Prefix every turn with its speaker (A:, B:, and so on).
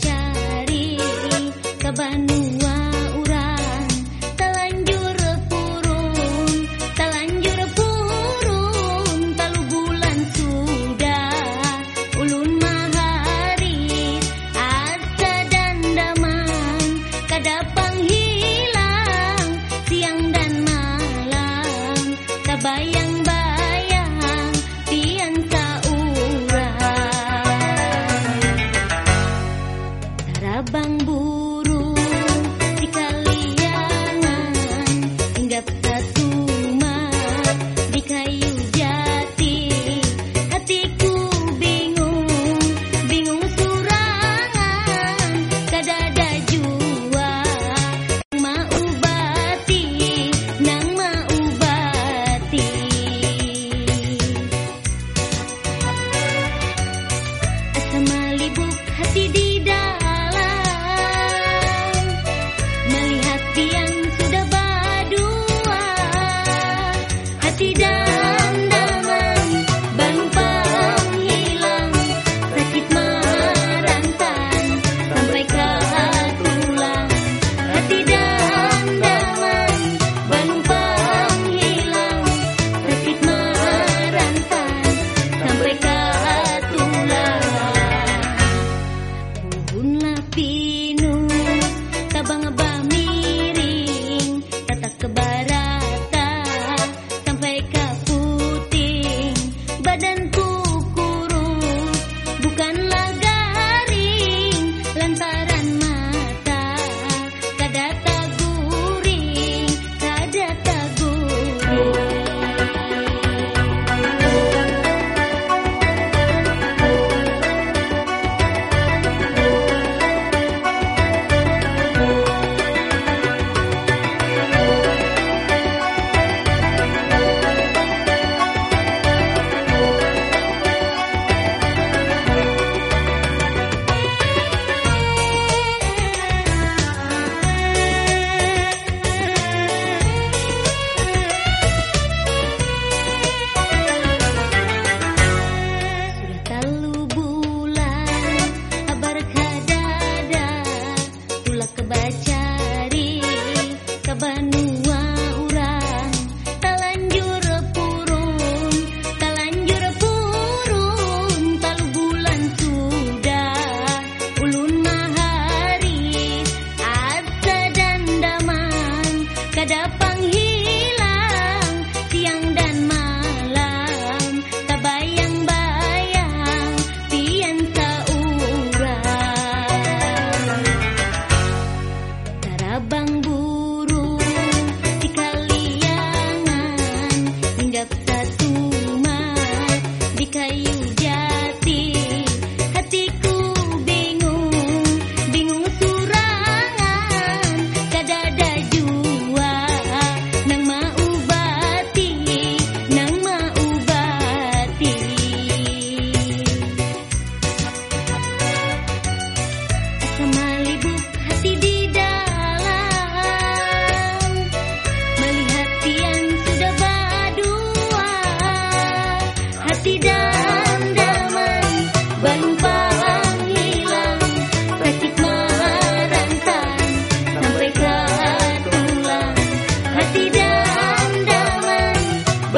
A: cari ke Bandung tidak